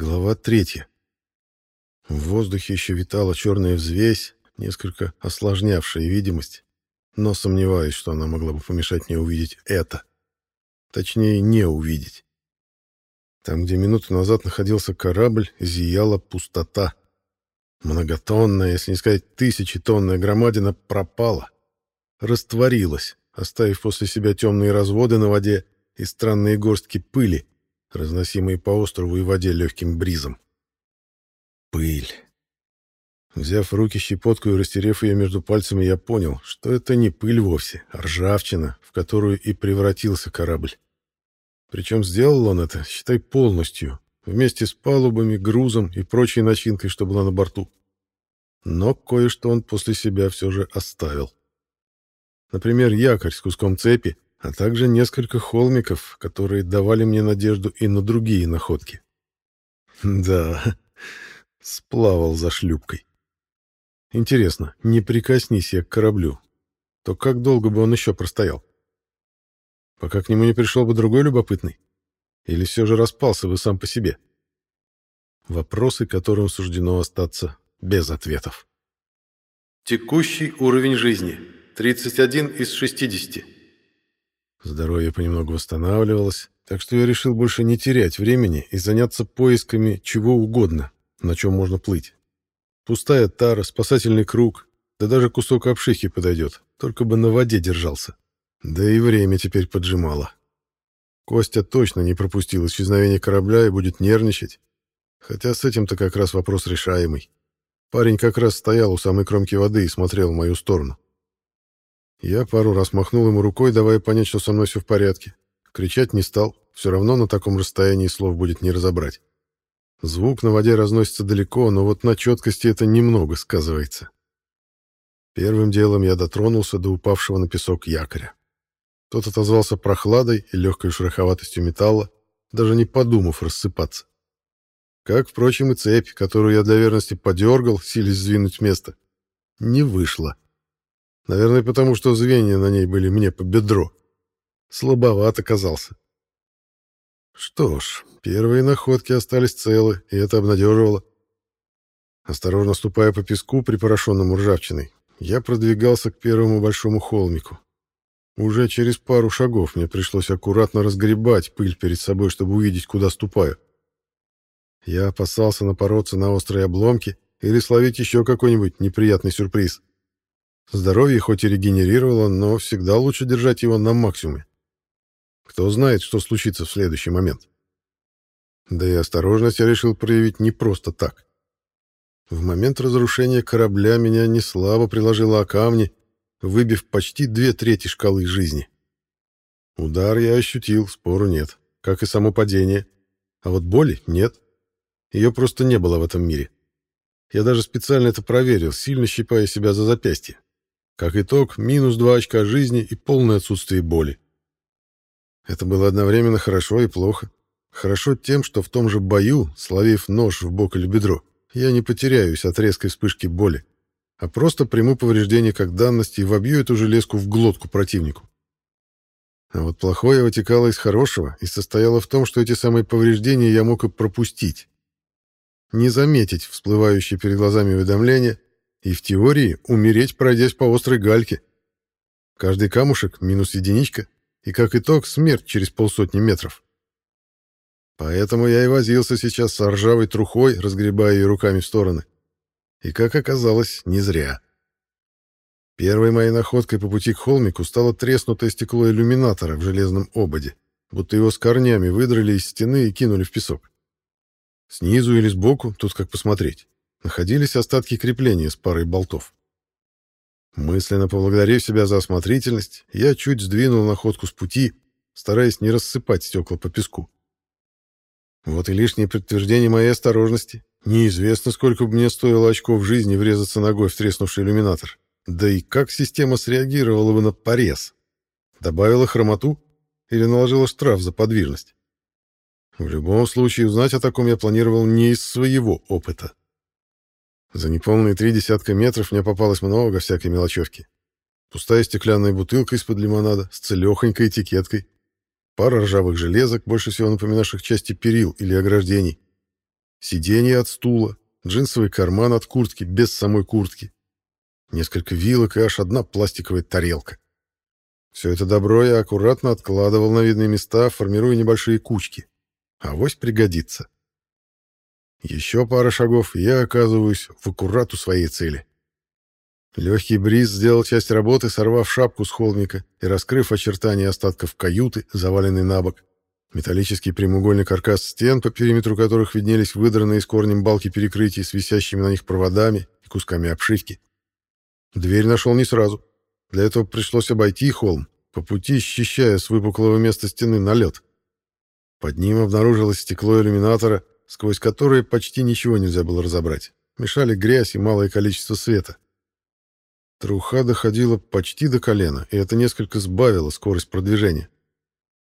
Глава третья. В воздухе еще витала черная взвесь, несколько осложнявшая видимость, но сомневаюсь, что она могла бы помешать мне увидеть это. Точнее, не увидеть. Там, где минуту назад находился корабль, зияла пустота. Многотонная, если не сказать тысячетонная громадина пропала, растворилась, оставив после себя темные разводы на воде и странные горстки пыли, разносимые по острову и воде легким бризом. Пыль. Взяв в руки щепотку и растерев ее между пальцами, я понял, что это не пыль вовсе, а ржавчина, в которую и превратился корабль. Причем сделал он это, считай, полностью, вместе с палубами, грузом и прочей начинкой, что была на борту. Но кое-что он после себя все же оставил. Например, якорь с куском цепи, а также несколько холмиков, которые давали мне надежду и на другие находки. Да, сплавал за шлюпкой. Интересно, не прикоснись я к кораблю, то как долго бы он еще простоял? Пока к нему не пришел бы другой любопытный? Или все же распался бы сам по себе? Вопросы, которым суждено остаться без ответов. Текущий уровень жизни. 31 из 60. Здоровье понемногу восстанавливалось, так что я решил больше не терять времени и заняться поисками чего угодно, на чем можно плыть. Пустая тара, спасательный круг, да даже кусок обшивки подойдет, только бы на воде держался. Да и время теперь поджимало. Костя точно не пропустил исчезновение корабля и будет нервничать. Хотя с этим-то как раз вопрос решаемый. Парень как раз стоял у самой кромки воды и смотрел в мою сторону. Я пару раз махнул ему рукой, давая понять, что со мной все в порядке. Кричать не стал, все равно на таком расстоянии слов будет не разобрать. Звук на воде разносится далеко, но вот на четкости это немного сказывается. Первым делом я дотронулся до упавшего на песок якоря. Тот отозвался прохладой и легкой шероховатостью металла, даже не подумав рассыпаться. Как, впрочем, и цепь, которую я для верности подергал, силясь сдвинуть место. Не вышло. Наверное, потому что звенья на ней были мне по бедро. Слабоват оказался. Что ж, первые находки остались целы, и это обнадеживало. Осторожно ступая по песку, припорошенному ржавчиной, я продвигался к первому большому холмику. Уже через пару шагов мне пришлось аккуратно разгребать пыль перед собой, чтобы увидеть, куда ступаю. Я опасался напороться на острые обломки или словить еще какой-нибудь неприятный сюрприз. Здоровье хоть и регенерировало, но всегда лучше держать его на максимуме. Кто знает, что случится в следующий момент. Да и осторожность я решил проявить не просто так. В момент разрушения корабля меня не слабо приложило о камни, выбив почти две трети шкалы жизни. Удар я ощутил, спору нет, как и само падение. А вот боли нет. Ее просто не было в этом мире. Я даже специально это проверил, сильно щипая себя за запястье. Как итог, минус два очка жизни и полное отсутствие боли. Это было одновременно хорошо и плохо. Хорошо тем, что в том же бою, словив нож в бок или бедро, я не потеряюсь от резкой вспышки боли а просто приму повреждение как данность и вобью эту железку в глотку противнику. А вот плохое вытекало из хорошего и состояло в том, что эти самые повреждения я мог и пропустить. Не заметить всплывающие перед глазами уведомления и, в теории, умереть, пройдясь по острой гальке. Каждый камушек — минус единичка, и, как итог, смерть через полсотни метров. Поэтому я и возился сейчас с ржавой трухой, разгребая ее руками в стороны. И, как оказалось, не зря. Первой моей находкой по пути к холмику стало треснутое стекло иллюминатора в железном ободе, будто его с корнями выдрали из стены и кинули в песок. Снизу или сбоку, тут как посмотреть, находились остатки крепления с парой болтов. Мысленно поблагодарив себя за осмотрительность, я чуть сдвинул находку с пути, стараясь не рассыпать стекла по песку. Вот и лишнее подтверждение моей осторожности. Неизвестно, сколько бы мне стоило очков жизни врезаться ногой в треснувший иллюминатор. Да и как система среагировала бы на порез? Добавила хромоту или наложила штраф за подвижность? В любом случае, узнать о таком я планировал не из своего опыта. За неполные три десятка метров мне попалось много всякой мелочевки. Пустая стеклянная бутылка из-под лимонада с целехонькой этикеткой, пара ржавых железок, больше всего напоминавших части перил или ограждений, сиденье от стула, джинсовый карман от куртки без самой куртки, несколько вилок и аж одна пластиковая тарелка. Все это добро я аккуратно откладывал на видные места, формируя небольшие кучки. Авось пригодится. Еще пара шагов, и я оказываюсь в аккурату своей цели. Легкий бриз сделал часть работы, сорвав шапку с холмика и раскрыв очертания остатков каюты, заваленной на бок. Металлический прямоугольный каркас стен, по периметру которых виднелись выдранные с корнем балки перекрытий с висящими на них проводами и кусками обшивки. Дверь нашел не сразу. Для этого пришлось обойти холм, по пути счищая с выпуклого места стены налет. Под ним обнаружилось стекло иллюминатора, сквозь которое почти ничего нельзя было разобрать. Мешали грязь и малое количество света. Труха доходила почти до колена, и это несколько сбавило скорость продвижения.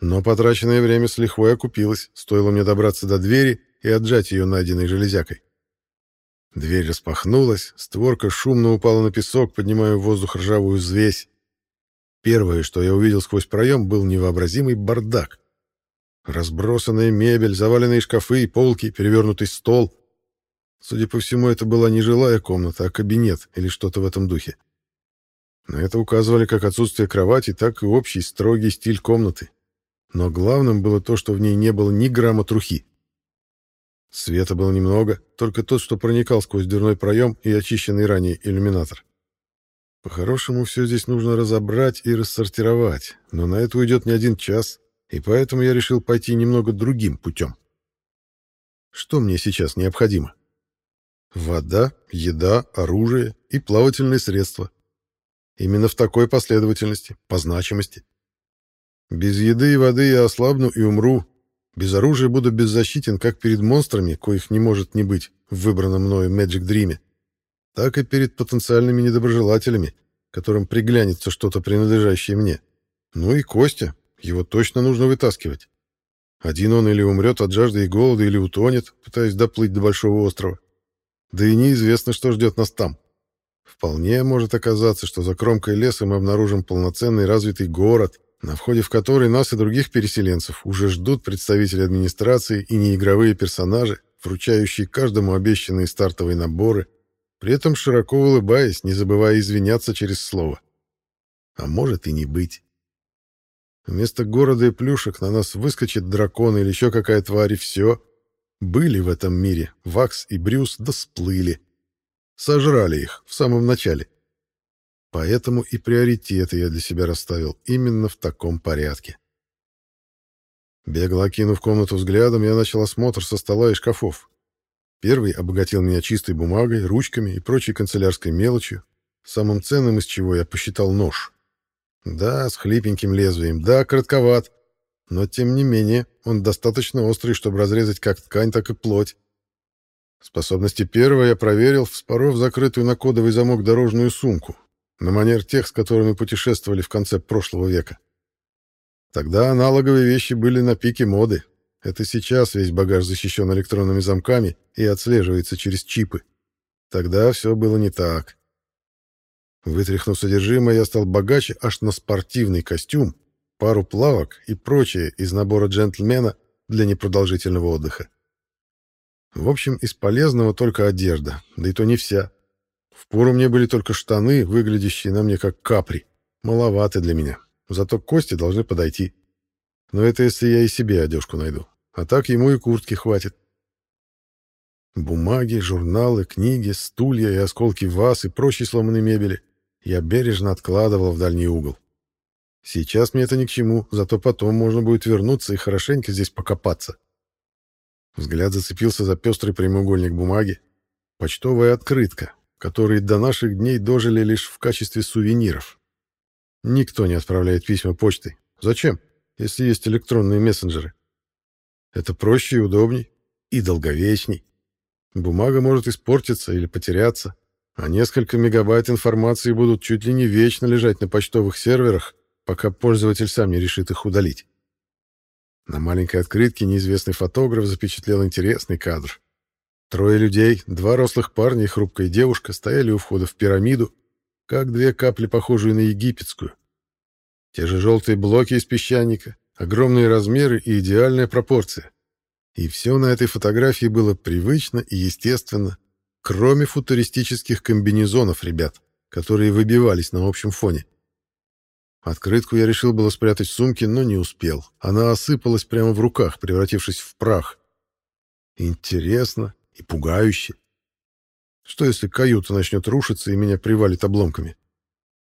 Но потраченное время с лихвой окупилось, стоило мне добраться до двери и отжать ее найденной железякой. Дверь распахнулась, створка шумно упала на песок, поднимая в воздух ржавую взвесь. Первое, что я увидел сквозь проем, был невообразимый бардак. Разбросанная мебель, заваленные шкафы и полки, перевернутый стол. Судя по всему, это была не жилая комната, а кабинет или что-то в этом духе. На это указывали как отсутствие кровати, так и общий строгий стиль комнаты. Но главным было то, что в ней не было ни грамма трухи. Света было немного, только тот, что проникал сквозь дверной проем и очищенный ранее иллюминатор. По-хорошему, все здесь нужно разобрать и рассортировать, но на это уйдет не один час, и поэтому я решил пойти немного другим путем. Что мне сейчас необходимо? Вода, еда, оружие и плавательные средства. Именно в такой последовательности, по значимости. Без еды и воды я ослабну и умру. Без оружия буду беззащитен как перед монстрами, коих не может не быть в выбранном мною Magic Dream, так и перед потенциальными недоброжелателями, которым приглянется что-то принадлежащее мне. Ну и Костя, его точно нужно вытаскивать. Один он или умрет от жажды и голода, или утонет, пытаясь доплыть до большого острова. Да и неизвестно, что ждет нас там. Вполне может оказаться, что за кромкой леса мы обнаружим полноценный развитый город, на входе в который нас и других переселенцев уже ждут представители администрации и неигровые персонажи, вручающие каждому обещанные стартовые наборы, при этом широко улыбаясь, не забывая извиняться через слово. А может и не быть. Вместо города и плюшек на нас выскочит дракон или еще какая тварь, и все. Были в этом мире Вакс и Брюс, да сплыли. Сожрали их в самом начале. — Поэтому и приоритеты я для себя расставил именно в таком порядке. Бегло окинув комнату взглядом, я начал осмотр со стола и шкафов. Первый обогатил меня чистой бумагой, ручками и прочей канцелярской мелочью, самым ценным из чего я посчитал нож. Да, с хлипеньким лезвием, да, коротковат, но тем не менее он достаточно острый, чтобы разрезать как ткань, так и плоть. Способности первого я проверил, вспоров закрытую на кодовый замок дорожную сумку, на манер тех, с которыми путешествовали в конце прошлого века. Тогда аналоговые вещи были на пике моды. Это сейчас весь багаж защищен электронными замками и отслеживается через чипы. Тогда все было не так. Вытряхнув содержимое, я стал богаче аж на спортивный костюм, пару плавок и прочее из набора джентльмена для непродолжительного отдыха. В общем, из полезного только одежда, да и то не вся. Впору мне были только штаны, выглядящие на мне как капри. Маловаты для меня. Зато кости должны подойти. Но это если я и себе одежку найду. А так ему и куртки хватит. Бумаги, журналы, книги, стулья и осколки ваз и прочей сломанной мебели я бережно откладывал в дальний угол. Сейчас мне это ни к чему, зато потом можно будет вернуться и хорошенько здесь покопаться. Взгляд зацепился за пестрый прямоугольник бумаги. Почтовая открытка, которые до наших дней дожили лишь в качестве сувениров. Никто не отправляет письма почтой. Зачем, если есть электронные мессенджеры? Это проще и удобней, и долговечней. Бумага может испортиться или потеряться, а несколько мегабайт информации будут чуть ли не вечно лежать на почтовых серверах, пока пользователь сам не решит их удалить. На маленькой открытке неизвестный фотограф запечатлел интересный кадр. Трое людей, два рослых парня и хрупкая девушка стояли у входа в пирамиду, как две капли, похожие на египетскую. Те же желтые блоки из песчаника, огромные размеры и идеальная пропорция. И все на этой фотографии было привычно и естественно, кроме футуристических комбинезонов ребят, которые выбивались на общем фоне. Открытку я решил было спрятать в сумке, но не успел. Она осыпалась прямо в руках, превратившись в прах. Интересно и пугающе. Что если каюта начнет рушиться и меня привалит обломками?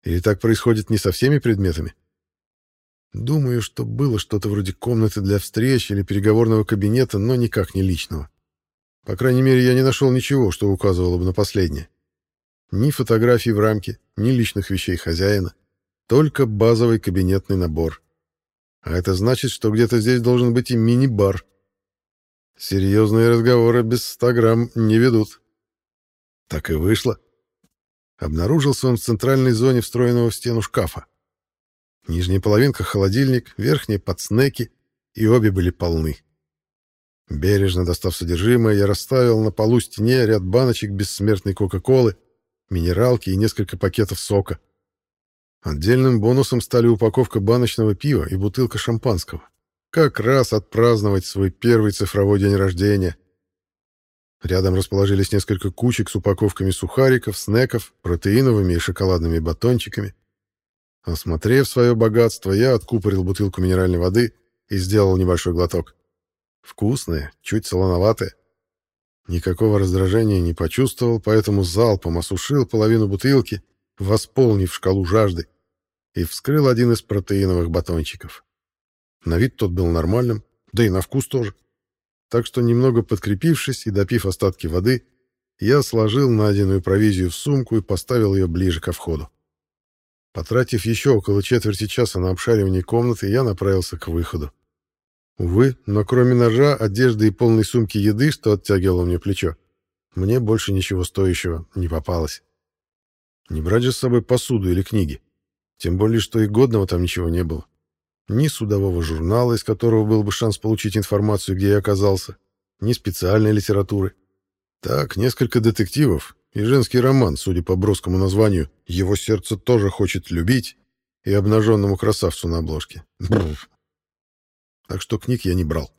Или так происходит не со всеми предметами? Думаю, что было что-то вроде комнаты для встреч или переговорного кабинета, но никак не личного. По крайней мере, я не нашел ничего, что указывало бы на последнее. Ни фотографий в рамке, ни личных вещей хозяина. Только базовый кабинетный набор. А это значит, что где-то здесь должен быть и мини-бар. Серьезные разговоры без 100 грамм не ведут. Так и вышло. Обнаружился он в центральной зоне встроенного в стену шкафа. Нижняя половинка — холодильник, верхняя — под снеки, и обе были полны. Бережно достав содержимое, я расставил на полу стене ряд баночек бессмертной Кока-Колы, минералки и несколько пакетов сока. Отдельным бонусом стали упаковка баночного пива и бутылка шампанского. Как раз отпраздновать свой первый цифровой день рождения. Рядом расположились несколько кучек с упаковками сухариков, снеков, протеиновыми и шоколадными батончиками. Осмотрев свое богатство, я откупорил бутылку минеральной воды и сделал небольшой глоток. Вкусная, чуть солоноватая. Никакого раздражения не почувствовал, поэтому залпом осушил половину бутылки, восполнив шкалу жажды и вскрыл один из протеиновых батончиков. На вид тот был нормальным, да и на вкус тоже. Так что, немного подкрепившись и допив остатки воды, я сложил найденную провизию в сумку и поставил ее ближе ко входу. Потратив еще около четверти часа на обшаривание комнаты, я направился к выходу. Увы, но кроме ножа, одежды и полной сумки еды, что оттягивало мне плечо, мне больше ничего стоящего не попалось. Не брать же с собой посуду или книги. Тем более, что и годного там ничего не было. Ни судового журнала, из которого был бы шанс получить информацию, где я оказался, ни специальной литературы. Так, несколько детективов и женский роман, судя по броскому названию «Его сердце тоже хочет любить» и обнаженному красавцу на обложке. Так что книг я не брал.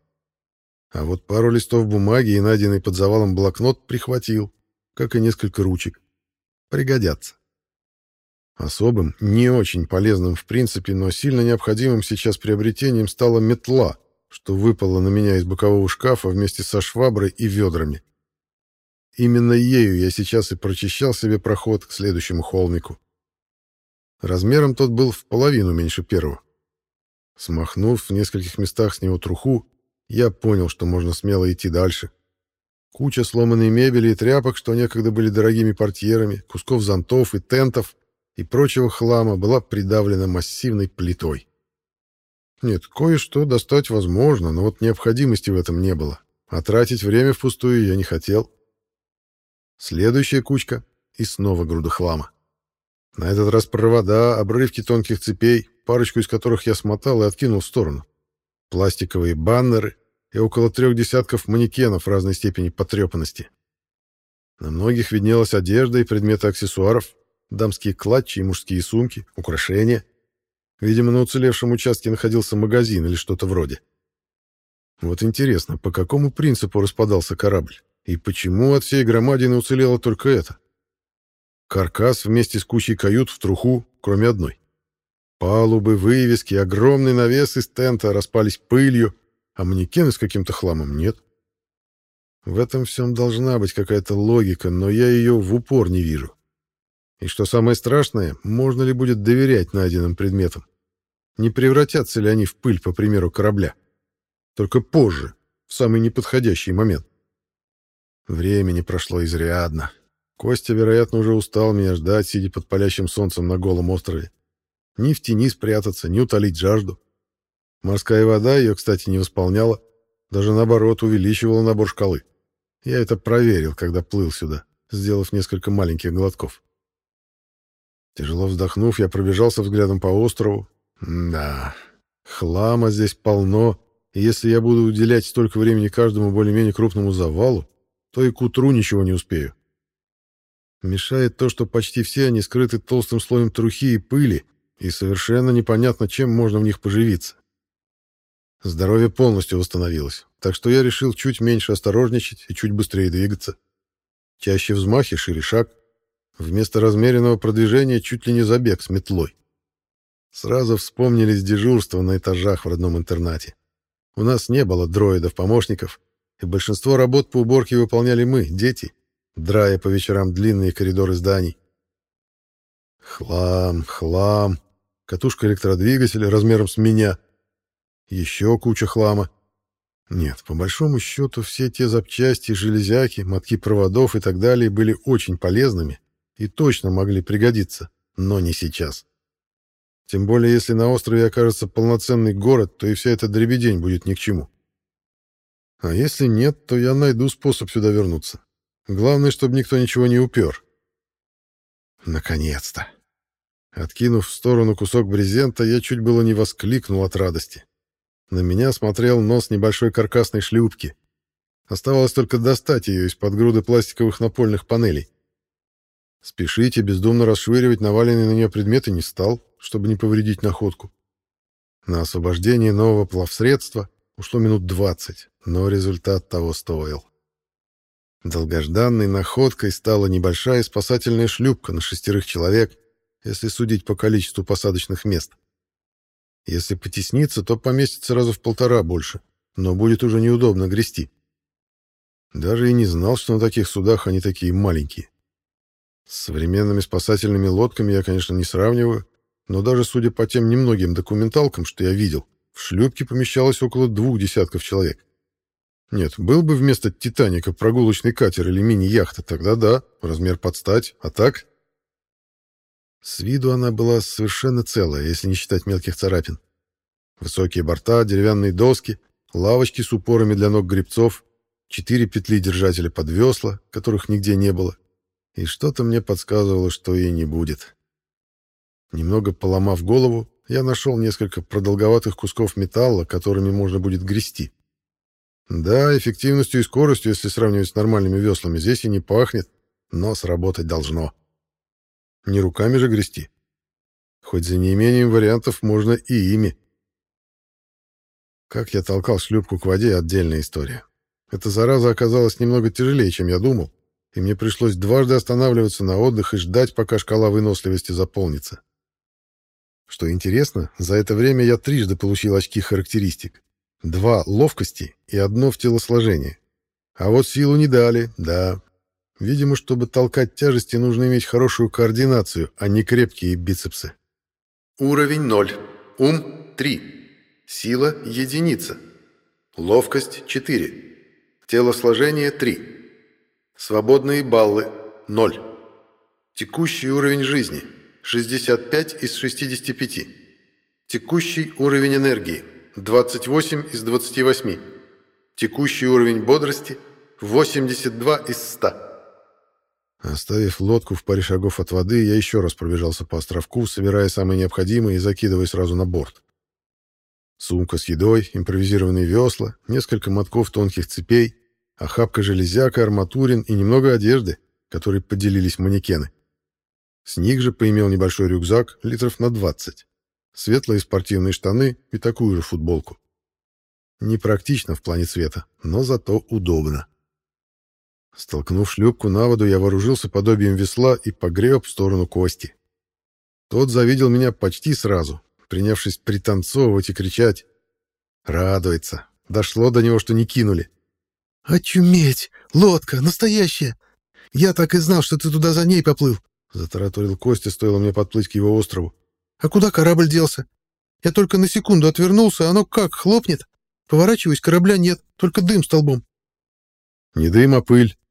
А вот пару листов бумаги и найденный под завалом блокнот прихватил, как и несколько ручек. Пригодятся. Особым, не очень полезным в принципе, но сильно необходимым сейчас приобретением стала метла, что выпала на меня из бокового шкафа вместе со шваброй и ведрами. Именно ею я сейчас и прочищал себе проход к следующему холмику. Размером тот был в половину меньше первого. Смахнув в нескольких местах с него труху, я понял, что можно смело идти дальше. Куча сломанной мебели и тряпок, что некогда были дорогими портьерами, кусков зонтов и тентов — и прочего хлама была придавлена массивной плитой. Нет, кое-что достать возможно, но вот необходимости в этом не было, а тратить время впустую я не хотел. Следующая кучка и снова груда хлама. На этот раз провода, обрывки тонких цепей, парочку из которых я смотал и откинул в сторону. Пластиковые баннеры и около трех десятков манекенов разной степени потрепанности. На многих виднелась одежда и предметы аксессуаров, дамские клатчи и мужские сумки, украшения. Видимо, на уцелевшем участке находился магазин или что-то вроде. Вот интересно, по какому принципу распадался корабль? И почему от всей громадины уцелело только это? Каркас вместе с кучей кают в труху, кроме одной. Палубы, вывески, огромный навес из тента распались пылью, а манекены с каким-то хламом нет. В этом всем должна быть какая-то логика, но я ее в упор не вижу. И что самое страшное, можно ли будет доверять найденным предметам? Не превратятся ли они в пыль, по примеру корабля? Только позже, в самый неподходящий момент. Времени прошло изрядно. Костя, вероятно, уже устал меня ждать, сидя под палящим солнцем на голом острове. Ни в тени спрятаться, ни утолить жажду. Морская вода ее, кстати, не восполняла, даже наоборот увеличивала набор шкалы. Я это проверил, когда плыл сюда, сделав несколько маленьких глотков. Тяжело вздохнув, я пробежался взглядом по острову. Да, хлама здесь полно, и если я буду уделять столько времени каждому более-менее крупному завалу, то и к утру ничего не успею. Мешает то, что почти все они скрыты толстым слоем трухи и пыли, и совершенно непонятно, чем можно в них поживиться. Здоровье полностью восстановилось, так что я решил чуть меньше осторожничать и чуть быстрее двигаться. Чаще взмахи, шире шаг. Вместо размеренного продвижения чуть ли не забег с метлой. Сразу вспомнились дежурства на этажах в родном интернате. У нас не было дроидов-помощников, и большинство работ по уборке выполняли мы, дети, драя по вечерам длинные коридоры зданий. Хлам, хлам, катушка электродвигателя размером с меня, еще куча хлама. Нет, по большому счету, все те запчасти, железяки, мотки проводов и так далее были очень полезными и точно могли пригодиться, но не сейчас. Тем более, если на острове окажется полноценный город, то и вся эта дребедень будет ни к чему. А если нет, то я найду способ сюда вернуться. Главное, чтобы никто ничего не упер. Наконец-то. Откинув в сторону кусок брезента, я чуть было не воскликнул от радости. На меня смотрел нос небольшой каркасной шлюпки. Оставалось только достать ее из-под груды пластиковых напольных панелей. Спешить и бездумно расшвыривать наваленные на нее предметы не стал, чтобы не повредить находку. На освобождение нового плавсредства ушло минут двадцать, но результат того стоил. Долгожданной находкой стала небольшая спасательная шлюпка на шестерых человек, если судить по количеству посадочных мест. Если потесниться, то поместится сразу в полтора больше, но будет уже неудобно грести. Даже и не знал, что на таких судах они такие маленькие. С современными спасательными лодками я, конечно, не сравниваю, но даже судя по тем немногим документалкам, что я видел, в шлюпке помещалось около двух десятков человек. Нет, был бы вместо «Титаника» прогулочный катер или мини-яхта, тогда да, размер подстать, а так... С виду она была совершенно целая, если не считать мелких царапин. Высокие борта, деревянные доски, лавочки с упорами для ног гребцов, четыре петли держателя под весла, которых нигде не было, и что-то мне подсказывало, что и не будет. Немного поломав голову, я нашел несколько продолговатых кусков металла, которыми можно будет грести. Да, эффективностью и скоростью, если сравнивать с нормальными веслами, здесь и не пахнет, но сработать должно. Не руками же грести. Хоть за неимением вариантов можно и ими. Как я толкал шлюпку к воде — отдельная история. Эта зараза оказалась немного тяжелее, чем я думал, и мне пришлось дважды останавливаться на отдых и ждать, пока шкала выносливости заполнится. Что интересно, за это время я трижды получил очки характеристик. Два — ловкости и одно в телосложении. А вот силу не дали, да. Видимо, чтобы толкать тяжести, нужно иметь хорошую координацию, а не крепкие бицепсы. Уровень 0. Ум 3. Сила – единица. Ловкость – 4. Телосложение – 3. Свободные баллы – 0. Текущий уровень жизни – 65 из 65. Текущий уровень энергии – 28 из 28. Текущий уровень бодрости – 82 из 100. Оставив лодку в паре шагов от воды, я еще раз пробежался по островку, собирая самое необходимое и закидывая сразу на борт. Сумка с едой, импровизированные весла, несколько мотков тонких цепей – охапка железяка, арматурин и немного одежды, которой поделились манекены. С них же поимел небольшой рюкзак, литров на 20, светлые спортивные штаны и такую же футболку. Непрактично в плане цвета, но зато удобно. Столкнув шлюпку на воду, я вооружился подобием весла и погреб в сторону Кости. Тот завидел меня почти сразу, принявшись пританцовывать и кричать. Радуется. Дошло до него, что не кинули. «Очуметь! Лодка! Настоящая! Я так и знал, что ты туда за ней поплыл!» Затараторил Костя, стоило мне подплыть к его острову. «А куда корабль делся? Я только на секунду отвернулся, а оно как, хлопнет? Поворачиваюсь, корабля нет, только дым столбом». «Не дым, а пыль!» —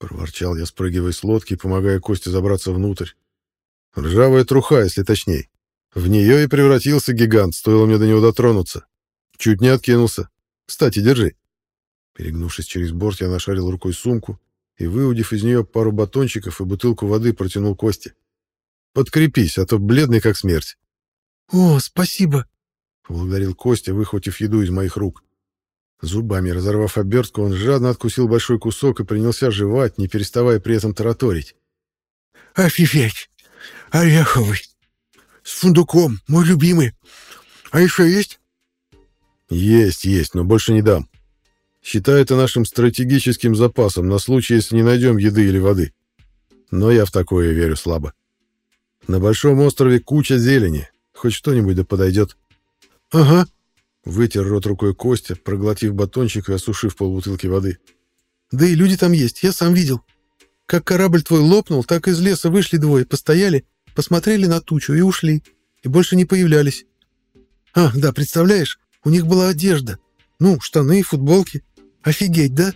проворчал я, спрыгивая с лодки, помогая Косте забраться внутрь. «Ржавая труха, если точней. В нее и превратился гигант, стоило мне до него дотронуться. Чуть не откинулся. Кстати, держи». Перегнувшись через борт, я нашарил рукой сумку и, выудив из нее пару батончиков и бутылку воды, протянул Косте. «Подкрепись, а то бледный как смерть». «О, спасибо!» — поблагодарил Костя, выхватив еду из моих рук. Зубами разорвав обертку, он жадно откусил большой кусок и принялся жевать, не переставая при этом тараторить. «Офигеть! Ореховый! С фундуком, мой любимый! А еще есть?» «Есть, есть, но больше не дам. Считай это нашим стратегическим запасом на случай, если не найдем еды или воды. Но я в такое верю слабо. На большом острове куча зелени. Хоть что-нибудь да подойдет. Ага. Вытер рот рукой Костя, проглотив батончик и осушив полбутылки воды. Да и люди там есть, я сам видел. Как корабль твой лопнул, так из леса вышли двое, постояли, посмотрели на тучу и ушли. И больше не появлялись. А, да, представляешь, у них была одежда. Ну, штаны футболки. Офигеть, да?